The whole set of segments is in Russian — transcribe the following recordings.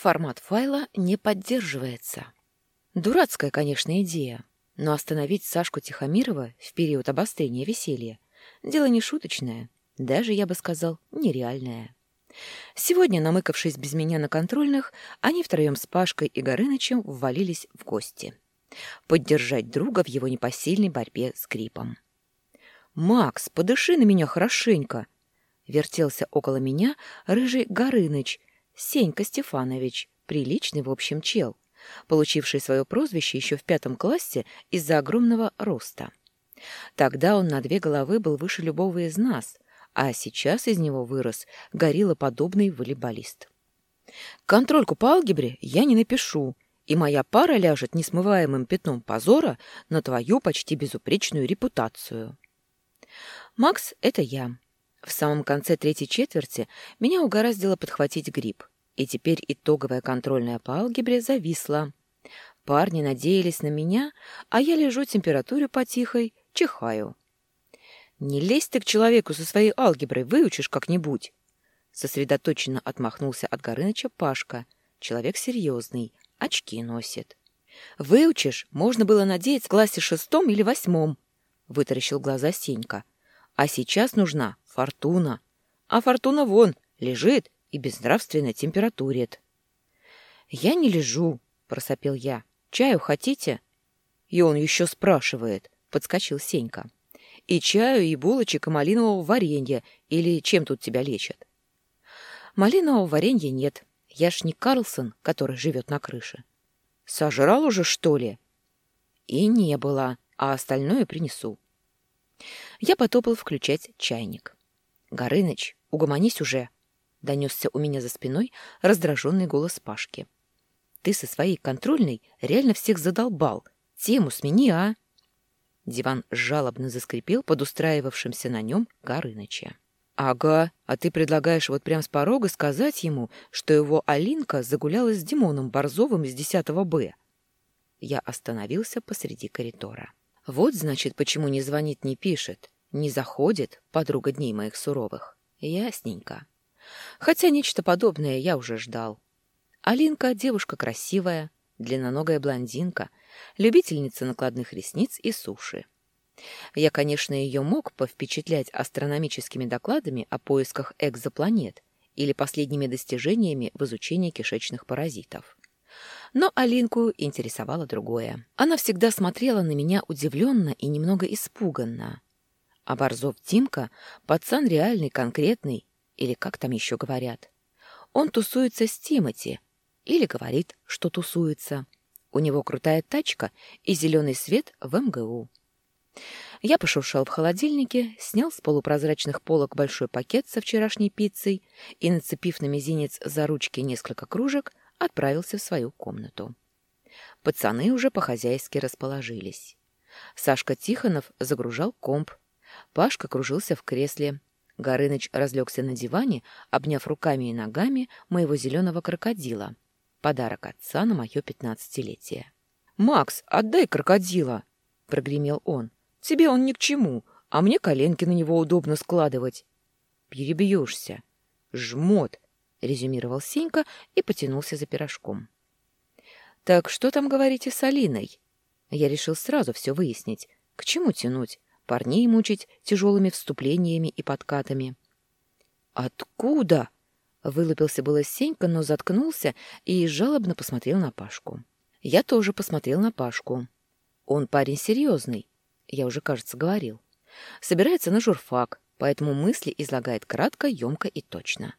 Формат файла не поддерживается. Дурацкая, конечно, идея, но остановить Сашку Тихомирова в период обострения веселья – дело не шуточное, даже, я бы сказал, нереальное. Сегодня, намыкавшись без меня на контрольных, они втроем с Пашкой и Горынычем ввалились в гости. Поддержать друга в его непосильной борьбе с гриппом. «Макс, подыши на меня хорошенько!» Вертелся около меня рыжий Горыныч, Сенька Стефанович, приличный, в общем, чел, получивший свое прозвище еще в пятом классе из-за огромного роста. Тогда он на две головы был выше любого из нас, а сейчас из него вырос гориллоподобный волейболист. Контрольку по алгебре я не напишу, и моя пара ляжет несмываемым пятном позора на твою почти безупречную репутацию. Макс — это я. В самом конце третьей четверти меня угораздило подхватить грипп, и теперь итоговая контрольная по алгебре зависла. Парни надеялись на меня, а я лежу температуре потихой, чихаю. «Не лезь ты к человеку со своей алгеброй, выучишь как-нибудь!» Сосредоточенно отмахнулся от Горыныча Пашка. Человек серьезный, очки носит. «Выучишь, можно было надеяться в классе шестом или восьмом», — вытаращил глаза Сенька. «А сейчас нужна фортуна. А фортуна вон, лежит и безнравственно температурит». «Я не лежу», — просопел я. «Чаю хотите?» «И он еще спрашивает», — подскочил Сенька. И чаю, и булочек, и малинового варенья. Или чем тут тебя лечат? Малинового варенья нет. Я ж не Карлсон, который живет на крыше. Сожрал уже, что ли? И не было, а остальное принесу. Я потопал включать чайник. «Горыныч, угомонись уже!» — донесся у меня за спиной раздраженный голос Пашки. «Ты со своей контрольной реально всех задолбал. Тему смени, а!» Диван жалобно заскрипел под устраивавшимся на нем Горыныча. «Ага, а ты предлагаешь вот прям с порога сказать ему, что его Алинка загуляла с Димоном Борзовым из 10 Б». Я остановился посреди коридора. Вот, значит, почему не звонит, не пишет, не заходит подруга дней моих суровых. Ясненько. Хотя нечто подобное я уже ждал. Алинка — девушка красивая, длинноногая блондинка, любительница накладных ресниц и суши. Я, конечно, ее мог повпечатлять астрономическими докладами о поисках экзопланет или последними достижениями в изучении кишечных паразитов. Но Алинку интересовало другое. Она всегда смотрела на меня удивленно и немного испуганно. А Борзов Тимка — пацан реальный, конкретный, или как там еще говорят. Он тусуется с Тимати, или говорит, что тусуется. У него крутая тачка и зеленый свет в МГУ. Я пошуршал в холодильнике, снял с полупрозрачных полок большой пакет со вчерашней пиццей и, нацепив на мизинец за ручки несколько кружек, отправился в свою комнату. Пацаны уже по-хозяйски расположились. Сашка Тихонов загружал комп. Пашка кружился в кресле. Горыныч разлегся на диване, обняв руками и ногами моего зеленого крокодила — Подарок отца на мое пятнадцатилетие. «Макс, отдай крокодила!» — прогремел он. «Тебе он ни к чему, а мне коленки на него удобно складывать». «Перебьешься». «Жмот!» — резюмировал Сенька и потянулся за пирожком. «Так что там говорите с Алиной?» Я решил сразу все выяснить. К чему тянуть? Парней мучить тяжелыми вступлениями и подкатами. «Откуда?» Вылупился было Сенька, но заткнулся и жалобно посмотрел на Пашку. Я тоже посмотрел на Пашку. Он парень серьезный, я уже, кажется, говорил. Собирается на журфак, поэтому мысли излагает кратко, емко и точно.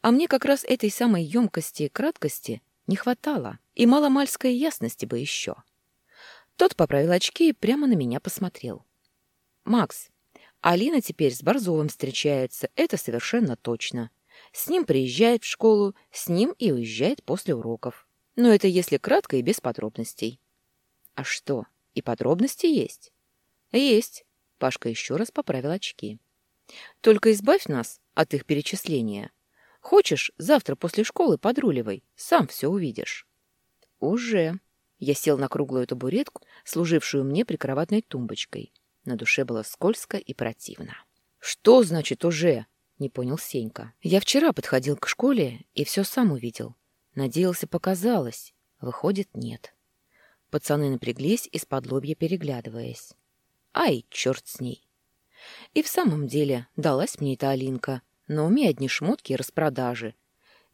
А мне как раз этой самой емкости и краткости не хватало, и маломальской ясности бы еще. Тот поправил очки и прямо на меня посмотрел. «Макс, Алина теперь с Борзовым встречается, это совершенно точно. С ним приезжает в школу, с ним и уезжает после уроков. Но это если кратко и без подробностей. А что, и подробности есть? Есть. Пашка еще раз поправил очки. Только избавь нас от их перечисления. Хочешь, завтра после школы подруливай, сам все увидишь. Уже. Я сел на круглую табуретку, служившую мне прикроватной тумбочкой. На душе было скользко и противно. Что значит уже? — не понял Сенька. «Я вчера подходил к школе и все сам увидел. Надеялся, показалось. Выходит, нет. Пацаны напряглись, из-под лобья переглядываясь. Ай, черт с ней. И в самом деле далась мне эта Алинка. На уме одни шмотки и распродажи.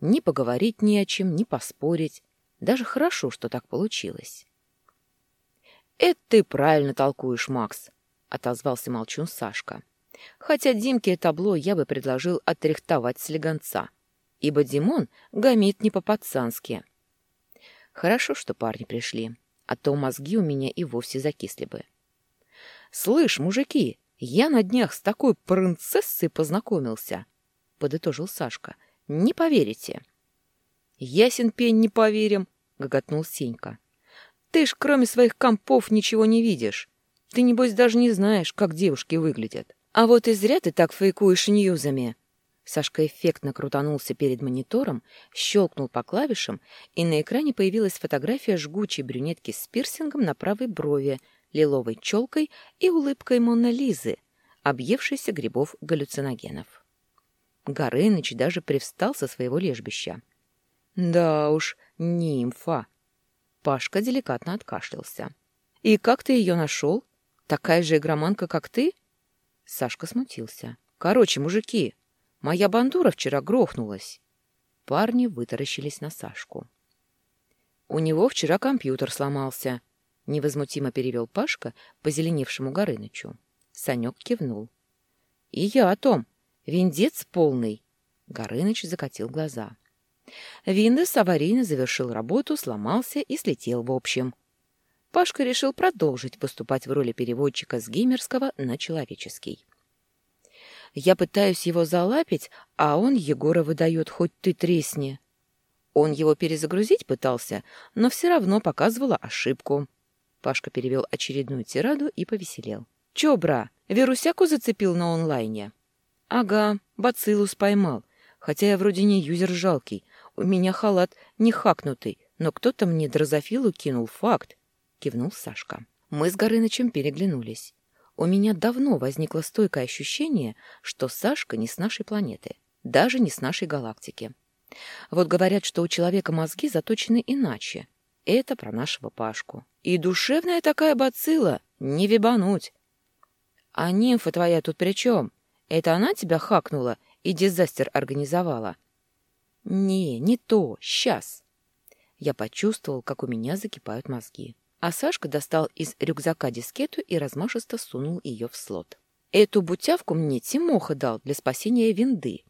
Ни поговорить ни о чем, ни поспорить. Даже хорошо, что так получилось. «Это ты правильно толкуешь, Макс», — отозвался молчун Сашка. «Хотя Димке табло я бы предложил отрихтовать слегонца, ибо Димон гамит не по-пацански». Хорошо, что парни пришли, а то мозги у меня и вовсе закисли бы. «Слышь, мужики, я на днях с такой принцессой познакомился», — подытожил Сашка. «Не поверите». «Ясен пень, не поверим», — гоготнул Сенька. Ты ж кроме своих компов ничего не видишь. Ты, небось, даже не знаешь, как девушки выглядят. А вот и зря ты так фейкуешь ньюзами. Сашка эффектно крутанулся перед монитором, щелкнул по клавишам, и на экране появилась фотография жгучей брюнетки с пирсингом на правой брови, лиловой челкой и улыбкой Мона Лизы, объевшейся грибов галлюциногенов. Горыныч даже привстал со своего лежбища. «Да уж, нимфа!» Пашка деликатно откашлялся. «И как ты ее нашел? Такая же игроманка, как ты?» Сашка смутился. «Короче, мужики, моя бандура вчера грохнулась». Парни вытаращились на Сашку. «У него вчера компьютер сломался», — невозмутимо перевел Пашка позеленевшему Горынычу. Санек кивнул. «И я о том. Виндец полный». Горыныч закатил глаза. Виндес аварийно завершил работу, сломался и слетел в общем. Пашка решил продолжить выступать в роли переводчика с геймерского на человеческий. Я пытаюсь его залапить, а он Егора выдает, хоть ты тресни. Он его перезагрузить пытался, но все равно показывала ошибку. Пашка перевел очередную тираду и повеселел. «Чё, бра, вирусяку зацепил на онлайне?» «Ага, бациллус поймал, хотя я вроде не юзер жалкий, у меня халат не хакнутый, но кто-то мне дрозофилу кинул факт, — кивнул Сашка. Мы с Горынычем переглянулись. У меня давно возникло стойкое ощущение, что Сашка не с нашей планеты, даже не с нашей галактики. Вот говорят, что у человека мозги заточены иначе. Это про нашего Пашку. И душевная такая бацилла, не вибануть. А нимфа твоя тут при чем? Это она тебя хакнула и дизастер организовала? «Не, не то, сейчас!» Я почувствовал, как у меня закипают мозги. А Сашка достал из рюкзака дискету и размашисто сунул ее в слот. «Эту бутявку мне Тимоха дал для спасения винды».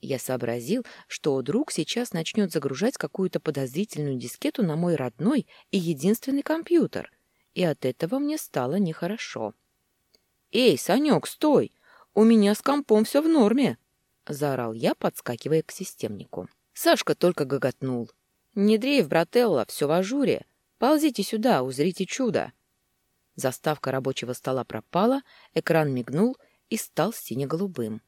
Я сообразил, что друг сейчас начнет загружать какую-то подозрительную дискету на мой родной и единственный компьютер, и от этого мне стало нехорошо. «Эй, Санек, стой! У меня с компом все в норме!» — заорал я, подскакивая к системнику. Сашка только гоготнул. «Не дрейф, брателло, все в ажуре. Ползите сюда, узрите чудо». Заставка рабочего стола пропала, экран мигнул и стал сине-голубым.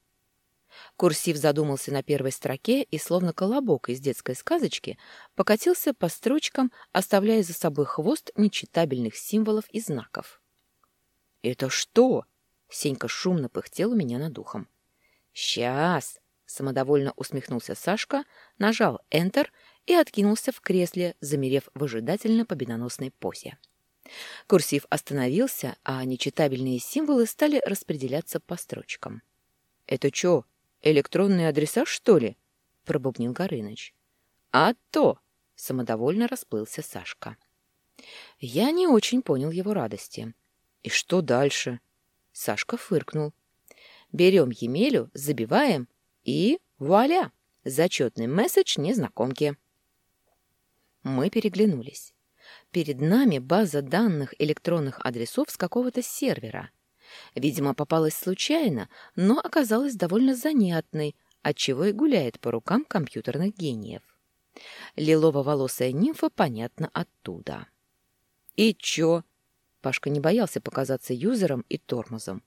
Курсив задумался на первой строке и, словно колобок из детской сказочки, покатился по строчкам, оставляя за собой хвост нечитабельных символов и знаков. «Это что?» — Сенька шумно пыхтел у меня над ухом. «Сейчас!» — самодовольно усмехнулся Сашка, нажал Enter и откинулся в кресле, замерев в ожидательно победоносной позе. Курсив остановился, а нечитабельные символы стали распределяться по строчкам. «Это что, электронные адреса, что ли?» — пробубнил Горыныч. «А то!» — самодовольно расплылся Сашка. Я не очень понял его радости. «И что дальше?» Сашка фыркнул. Берем Емелю, забиваем и вуаля! Зачетный месседж незнакомки. Мы переглянулись. Перед нами база данных электронных адресов с какого-то сервера. Видимо, попалась случайно, но оказалась довольно занятной, отчего и гуляет по рукам компьютерных гениев. Лилово-волосая нимфа, понятно, оттуда. «И чё?» Пашка не боялся показаться юзером и тормозом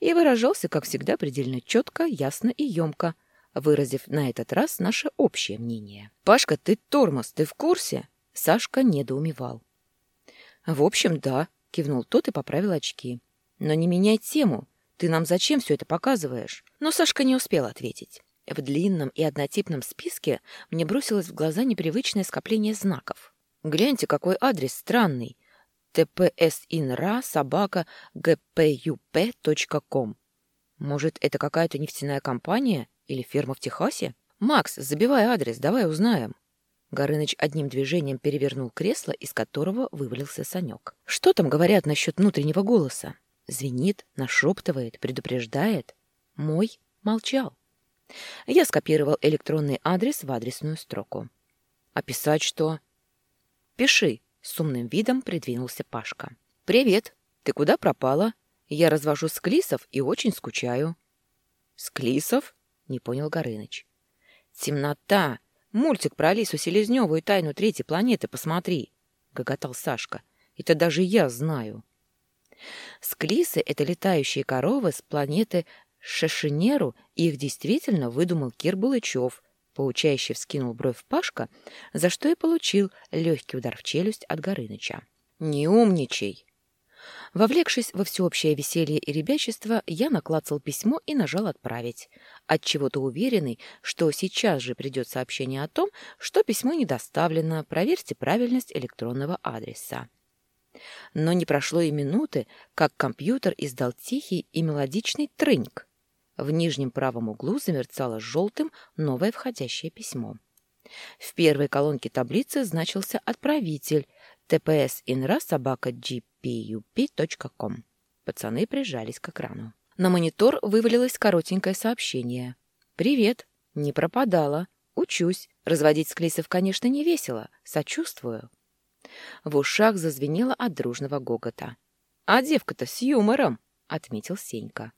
и выражался, как всегда, предельно четко, ясно и емко, выразив на этот раз наше общее мнение. «Пашка, ты тормоз, ты в курсе?» Сашка недоумевал. «В общем, да», — кивнул тот и поправил очки. «Но не меняй тему. Ты нам зачем все это показываешь?» Но Сашка не успел ответить. В длинном и однотипном списке мне бросилось в глаза непривычное скопление знаков. Гляньте, какой адрес странный. tpsinra. Может, это какая-то нефтяная компания или ферма в Техасе? Макс, забивай адрес, давай узнаем. Горыныч одним движением перевернул кресло, из которого вывалился Санек. Что там говорят насчет внутреннего голоса? Звенит, нашептывает, предупреждает. Мой молчал. Я скопировал электронный адрес в адресную строку. «А писать что?» «Пиши», — с умным видом придвинулся Пашка. «Привет. Ты куда пропала? Я развожу склисов и очень скучаю». «Склисов?» — не понял Горыныч. «Темнота! Мультик про Алису Селезневу и тайну третьей планеты посмотри!» — гоготал Сашка. «Это даже я знаю». Склисы — это летающие коровы с планеты Шешинеру, и их действительно выдумал Кир Булычев, поучающе вскинул бровь Пашка, за что и получил легкий удар в челюсть от Горыныча. «Не умничай!» Вовлекшись во всеобщее веселье и ребячество, я наклацал письмо и нажал «Отправить», отчего-то уверенный, что сейчас же придет сообщение о том, что письмо не доставлено, проверьте правильность электронного адреса. Но не прошло и минуты, как компьютер издал тихий и мелодичный трыньк. В нижнем правом углу замерцало желтым новое входящее письмо. В первой колонке таблицы значился отправитель tpsinra.gpup.com. Пацаны прижались к экрану. На монитор вывалилось коротенькое сообщение. «Привет. Не пропадала. Учусь. Разводить склейсов, конечно, не весело. Сочувствую». В ушах зазвенело от дружного гогота. «А девка-то с юмором!» — отметил Сенька.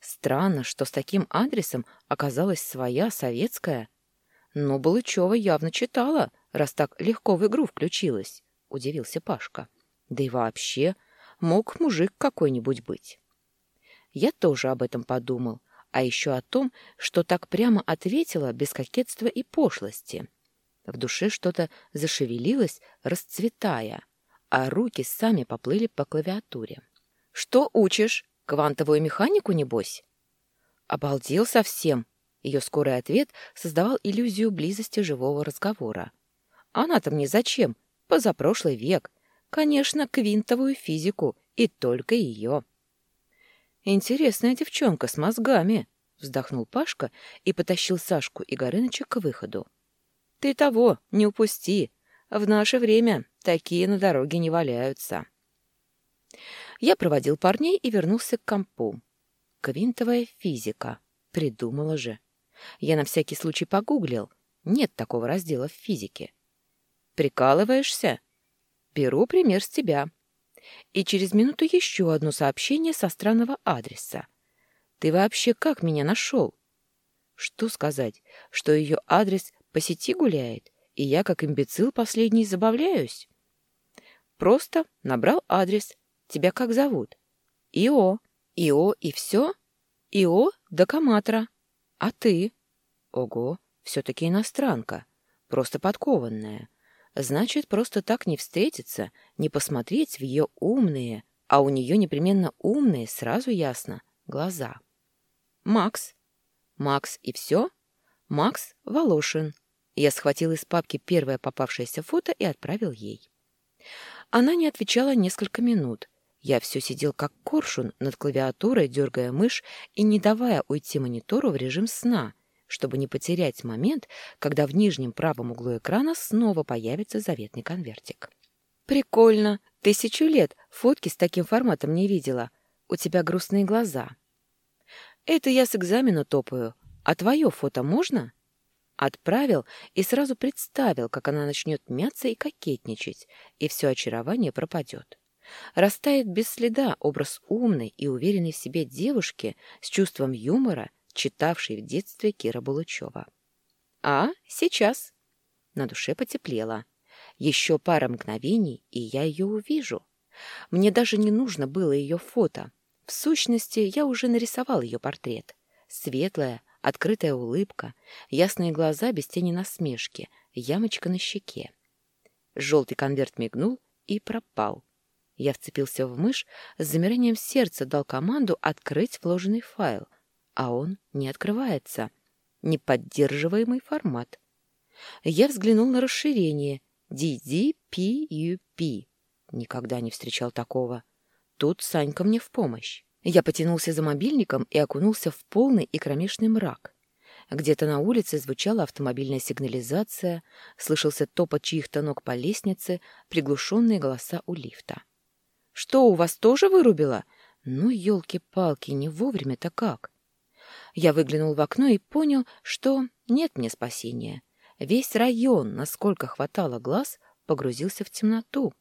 Странно, что с таким адресом оказалась своя советская. Но Балычева явно читала, раз так легко в игру включилась, — удивился Пашка. Да и вообще, мог мужик какой-нибудь быть. Я тоже об этом подумал, а еще о том, что так прямо ответила без кокетства и пошлости. В душе что-то зашевелилось, расцветая, а руки сами поплыли по клавиатуре. «Что учишь? Квантовую механику, небось?» «Обалдел совсем!» Ее скорый ответ создавал иллюзию близости живого разговора. «Она-то мне зачем? Позапрошлый век. Конечно, квинтовую физику, и только ее». «Интересная девчонка с мозгами», — вздохнул Пашка и потащил Сашку и Горыныча к выходу. Ты того, не упусти. В наше время такие на дороге не валяются. Я проводил парней и вернулся к компу. Квинтовая физика. Придумала же. Я на всякий случай погуглил. Нет такого раздела в физике. Прикалываешься? Беру пример с тебя. И через минуту еще одно сообщение со странного адреса. Ты вообще как меня нашел? Что сказать, что ее адрес по сети гуляет, и я, как имбецил последний, забавляюсь. Просто набрал адрес. Тебя как зовут? Ио. Ио и все? Ио до Каматра. А ты? Ого, все-таки иностранка. Просто подкованная. Значит, просто так не встретиться, не посмотреть в ее умные, а у нее непременно умные, сразу ясно, глаза. Макс. Макс и все? Макс Волошин. Я схватил из папки первое попавшееся фото и отправил ей. Она не отвечала несколько минут. Я все сидел как коршун над клавиатурой, дергая мышь и не давая уйти монитору в режим сна, чтобы не потерять момент, когда в нижнем правом углу экрана снова появится заветный конвертик. «Прикольно! Тысячу лет фотки с таким форматом не видела. У тебя грустные глаза». «Это я с экзамена топаю. А твое фото можно?» Отправил и сразу представил, как она начнет мяться и кокетничать, и все очарование пропадет. Растает без следа образ умной и уверенной в себе девушки с чувством юмора, читавшей в детстве Кира Булычева. «А, сейчас!» На душе потеплело. Еще пара мгновений, и я ее увижу. Мне даже не нужно было ее фото. В сущности, я уже нарисовал ее портрет. Светлая, Открытая улыбка, ясные глаза без тени насмешки, ямочка на щеке. Желтый конверт мигнул и пропал. Я вцепился в мышь, с замиранием сердца дал команду открыть вложенный файл, а он не открывается. Неподдерживаемый формат. Я взглянул на расширение DDPUP. Никогда не встречал такого. Тут Санька мне в помощь. Я потянулся за мобильником и окунулся в полный и кромешный мрак. Где-то на улице звучала автомобильная сигнализация, слышался топот чьих-то ног по лестнице, приглушенные голоса у лифта. «Что, у вас тоже вырубило? Ну, елки-палки, не вовремя-то как!» Я выглянул в окно и понял, что нет мне спасения. Весь район, насколько хватало глаз, погрузился в темноту.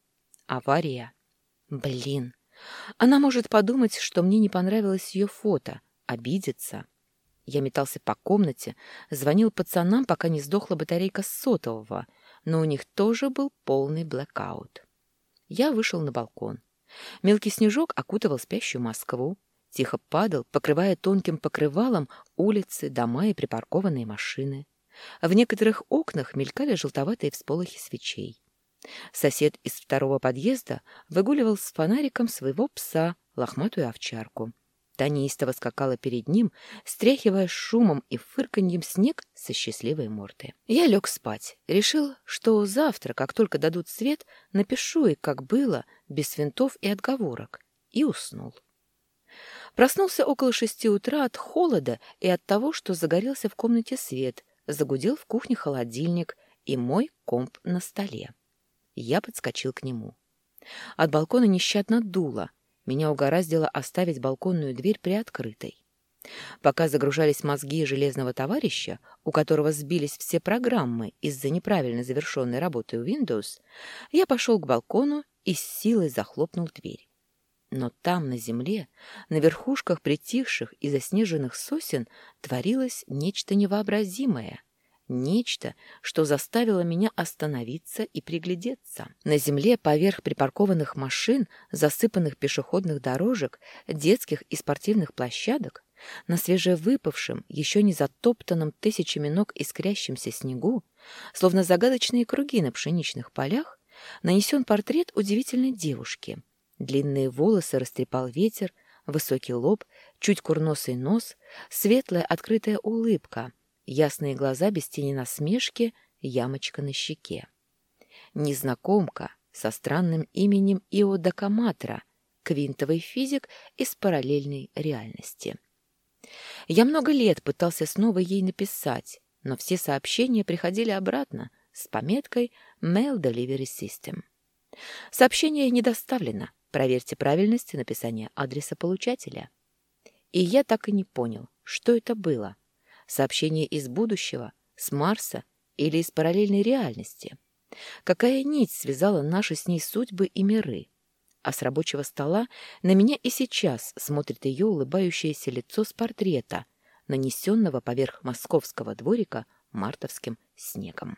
Авария. Блин. Она может подумать, что мне не понравилось ее фото, обидеться. Я метался по комнате, звонил пацанам, пока не сдохла батарейка сотового, но у них тоже был полный блэкаут. Я вышел на балкон. Мелкий снежок окутывал спящую Москву, тихо падал, покрывая тонким покрывалом улицы, дома и припаркованные машины. В некоторых окнах мелькали желтоватые всполохи свечей. Сосед из второго подъезда выгуливал с фонариком своего пса, лохматую овчарку. Та неистово скакала перед ним, стряхивая шумом и фырканьем снег со счастливой морды. Я лег спать. Решил, что завтра, как только дадут свет, напишу и как было, без винтов и отговорок. И уснул. Проснулся около шести утра от холода и от того, что загорелся в комнате свет, загудел в кухне холодильник и мой комп на столе. Я подскочил к нему. От балкона нещадно дуло. Меня угораздило оставить балконную дверь приоткрытой. Пока загружались мозги железного товарища, у которого сбились все программы из-за неправильно завершенной работы у Windows, я пошел к балкону и с силой захлопнул дверь. Но там, на земле, на верхушках притихших и заснеженных сосен, творилось нечто невообразимое — Нечто, что заставило меня остановиться и приглядеться. На земле поверх припаркованных машин, засыпанных пешеходных дорожек, детских и спортивных площадок, на свежевыпавшем, еще не затоптанном тысячами ног искрящемся снегу, словно загадочные круги на пшеничных полях, нанесен портрет удивительной девушки. Длинные волосы растрепал ветер, высокий лоб, чуть курносый нос, светлая открытая улыбка — Ясные глаза без тени насмешки, ямочка на щеке. Незнакомка со странным именем Иода Каматра, квинтовый физик из параллельной реальности. Я много лет пытался снова ей написать, но все сообщения приходили обратно с пометкой «Mail Delivery System». Сообщение не доставлено. Проверьте правильность написания адреса получателя. И я так и не понял, что это было. Сообщение из будущего, с Марса или из параллельной реальности? Какая нить связала наши с ней судьбы и миры? А с рабочего стола на меня и сейчас смотрит ее улыбающееся лицо с портрета, нанесенного поверх московского дворика мартовским снегом.